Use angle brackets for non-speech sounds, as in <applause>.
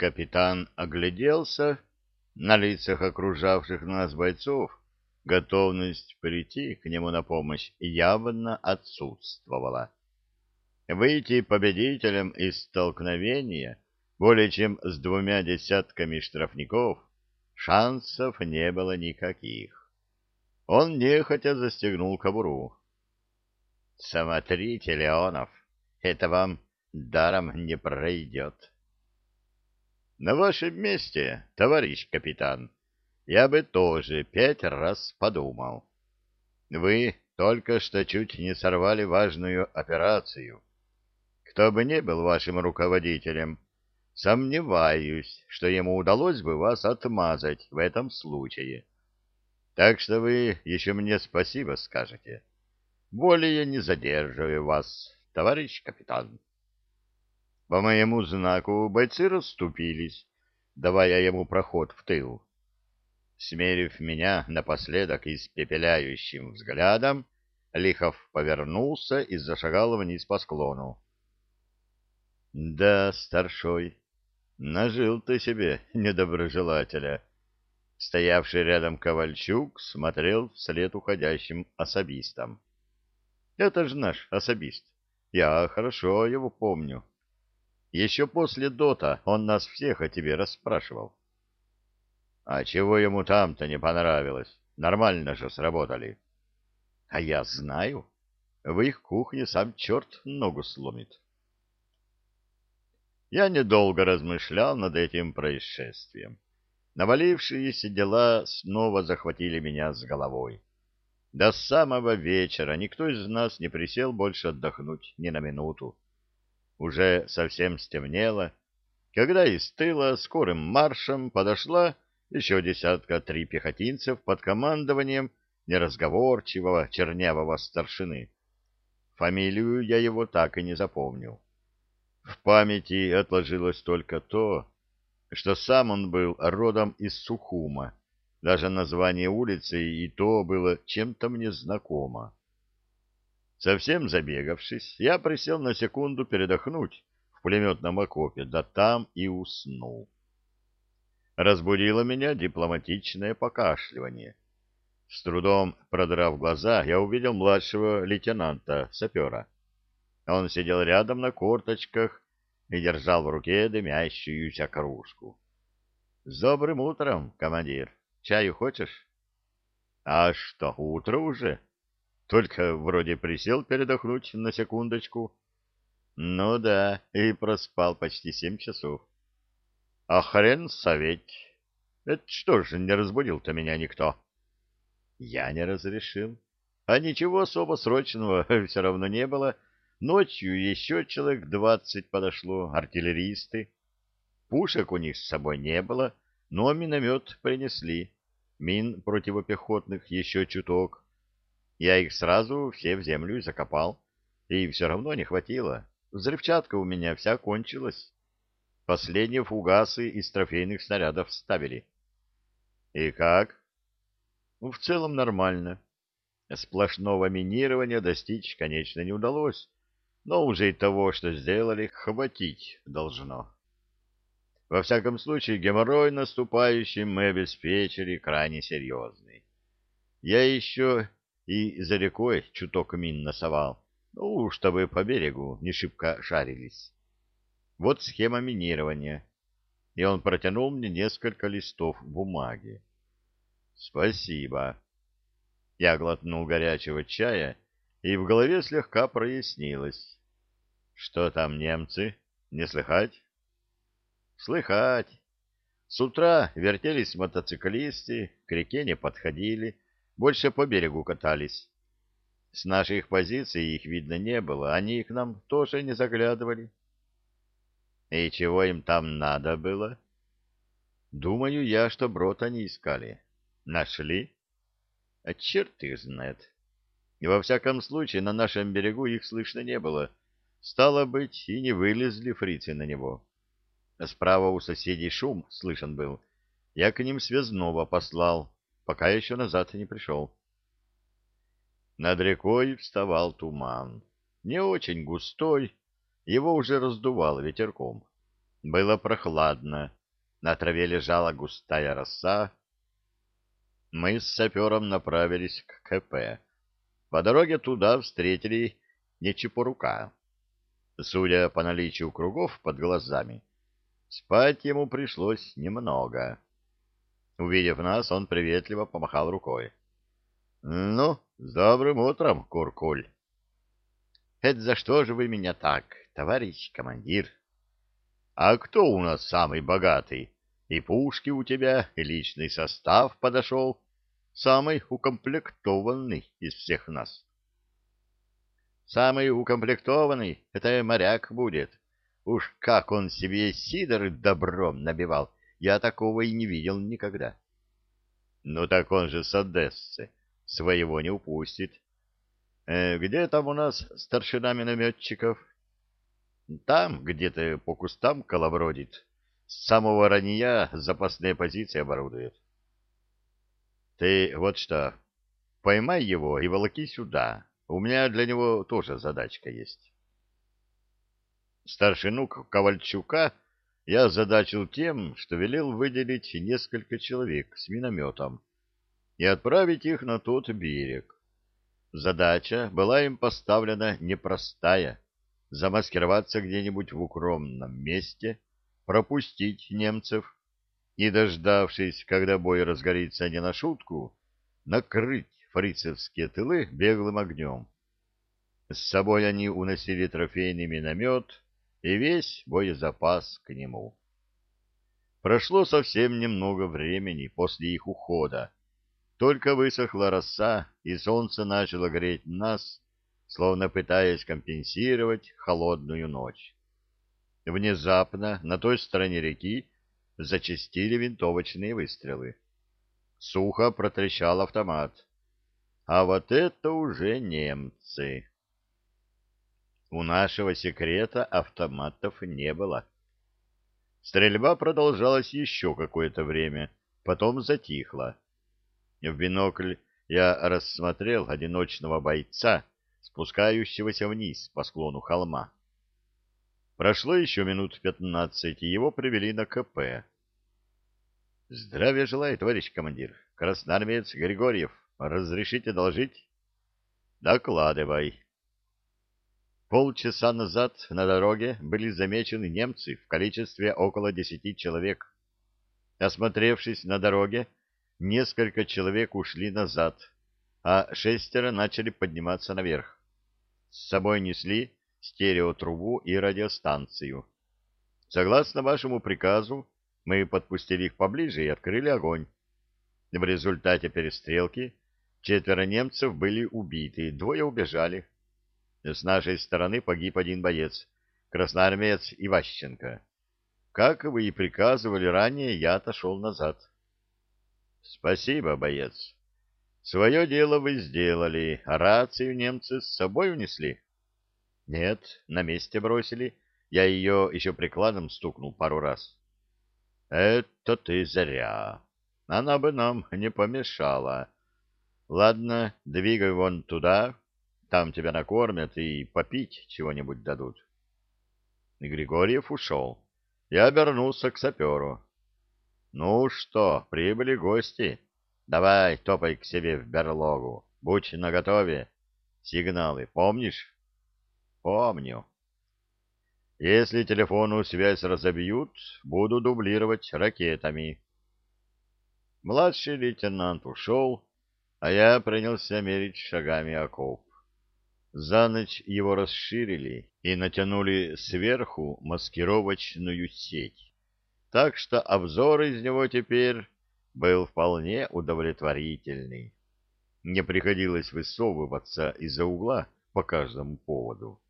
Капитан огляделся. На лицах окружавших нас бойцов готовность прийти к нему на помощь явно отсутствовала. Выйти победителем из столкновения более чем с двумя десятками штрафников шансов не было никаких. Он нехотя застегнул кобуру. — Смотрите, Леонов, это вам даром не пройдет. — На вашем месте, товарищ капитан, я бы тоже пять раз подумал. Вы только что чуть не сорвали важную операцию. Кто бы ни был вашим руководителем, сомневаюсь, что ему удалось бы вас отмазать в этом случае. Так что вы еще мне спасибо скажете. Более не задерживаю вас, товарищ капитан. По моему знаку бойцы расступились, давая ему проход в тыл. Смерив меня напоследок испепеляющим взглядом, Лихов повернулся и зашагал вниз по склону. — Да, старшой, нажил ты себе недоброжелателя. Стоявший рядом Ковальчук смотрел вслед уходящим особистам. — Это же наш особист. Я хорошо его помню. Еще после дота он нас всех о тебе расспрашивал. А чего ему там-то не понравилось? Нормально же сработали. А я знаю. В их кухне сам черт ногу сломит. Я недолго размышлял над этим происшествием. Навалившиеся дела снова захватили меня с головой. До самого вечера никто из нас не присел больше отдохнуть ни на минуту. Уже совсем стемнело, когда из тыла скорым маршем подошла еще десятка три пехотинцев под командованием неразговорчивого чернявого старшины. Фамилию я его так и не запомнил. В памяти отложилось только то, что сам он был родом из Сухума. Даже название улицы и то было чем-то мне знакомо. Совсем забегавшись, я присел на секунду передохнуть в пулеметном окопе, да там и уснул разбудило меня дипломатичное покашливание. С трудом продрав глаза, я увидел младшего лейтенанта-сапера. Он сидел рядом на корточках и держал в руке дымящуюся кружку. — С добрым утром, командир. Чаю хочешь? — А что, утро уже? Только вроде присел передохнуть на секундочку. — Ну да, и проспал почти семь часов. А хрен советь. Это что же, не разбудил-то меня никто? Я не разрешил. А ничего особо срочного <laughs> все равно не было. Ночью еще человек двадцать подошло, артиллеристы. Пушек у них с собой не было, но миномет принесли. Мин противопехотных еще чуток. Я их сразу все в землю и закопал. И все равно не хватило. Взрывчатка у меня вся кончилась. Последние фугасы из трофейных снарядов ставили. И как? Ну, в целом нормально. Сплошного минирования достичь, конечно, не удалось, но уже и того, что сделали, хватить должно. Во всяком случае, геморрой наступающий мы обеспечили крайне серьезный. Я еще и за рекой чуток мин носовал, ну, чтобы по берегу не шибко шарились. Вот схема минирования. И он протянул мне несколько листов бумаги. Спасибо. Я глотнул горячего чая, и в голове слегка прояснилось. Что там немцы? Не слыхать? Слыхать. С утра вертелись мотоциклисты, к реке не подходили, больше по берегу катались. С наших позиций их видно не было, они к нам тоже не заглядывали. И чего им там надо было? Думаю я, что брод они искали. Нашли? А черт их знает. И во всяком случае, на нашем берегу их слышно не было. Стало быть, и не вылезли фрицы на него. Справа у соседей шум слышен был. Я к ним связного послал, пока еще назад не пришел. Над рекой вставал туман. Не очень густой, его уже раздувало ветерком. Было прохладно, на траве лежала густая роса. Мы с сапером направились к КП. По дороге туда встретили Нечипорука. Судя по наличию кругов под глазами, спать ему пришлось немного. Увидев нас, он приветливо помахал рукой. — Ну, с добрым утром, Куркуль. — Это за что же вы меня так, товарищ командир? — А кто у нас самый богатый? И пушки у тебя, и личный состав подошел. Самый укомплектованный из всех нас. — Самый укомплектованный — это моряк будет. Уж как он себе сидор добром набивал, я такого и не видел никогда. — Ну так он же с Одессы своего не упустит. Э, где там у нас старшина минометчиков? Там где-то по кустам колобродит. С самого ранья запасные позиции оборудует. Ты вот что, поймай его и волоки сюда. У меня для него тоже задачка есть. Старшину Ковальчука я задачил тем, что велел выделить несколько человек с минометом и отправить их на тот берег. Задача была им поставлена непростая — замаскироваться где-нибудь в укромном месте, пропустить немцев и, дождавшись, когда бой разгорится не на шутку, накрыть фрицевские тылы беглым огнем. С собой они уносили трофейный миномет и весь боезапас к нему. Прошло совсем немного времени после их ухода, только высохла роса, и солнце начало греть нас, словно пытаясь компенсировать холодную ночь. Внезапно на той стороне реки зачастили винтовочные выстрелы. Сухо протрещал автомат. А вот это уже немцы. У нашего секрета автоматов не было. Стрельба продолжалась еще какое-то время, потом затихла. В бинокль я рассмотрел одиночного бойца, спускающегося вниз по склону холма. Прошло еще минут пятнадцать, и его привели на КП. — Здравия желаю, товарищ командир. Красноармеец Григорьев. Разрешите доложить? — Докладывай. Полчаса назад на дороге были замечены немцы в количестве около десяти человек. Осмотревшись на дороге, несколько человек ушли назад, а шестеро начали подниматься наверх. С собой несли стереотрубу и радиостанцию. Согласно вашему приказу, мы подпустили их поближе и открыли огонь. В результате перестрелки четверо немцев были убиты, двое убежали. С нашей стороны погиб один боец, красноармеец Иващенко. Как вы и приказывали ранее, я отошел назад. Спасибо, боец. Свое дело вы сделали, а рацию немцы с собой унесли? Нет, на месте бросили. Я ее еще прикладом стукнул пару раз. Это ты зря. Она бы нам не помешала. Ладно, двигай вон туда, там тебя накормят и попить чего-нибудь дадут. Григорьев ушел. Я обернулся к саперу. Ну что, прибыли гости. Давай, топай к себе в берлогу. Будь наготове. Сигналы помнишь? Помню. Если телефонную связь разобьют, буду дублировать ракетами. Младший лейтенант ушел, а я принялся мерить шагами окоп. За ночь его расширили и натянули сверху маскировочную сеть так что обзор из него теперь был вполне удовлетворительный. Не приходилось высовываться из-за угла по каждому поводу.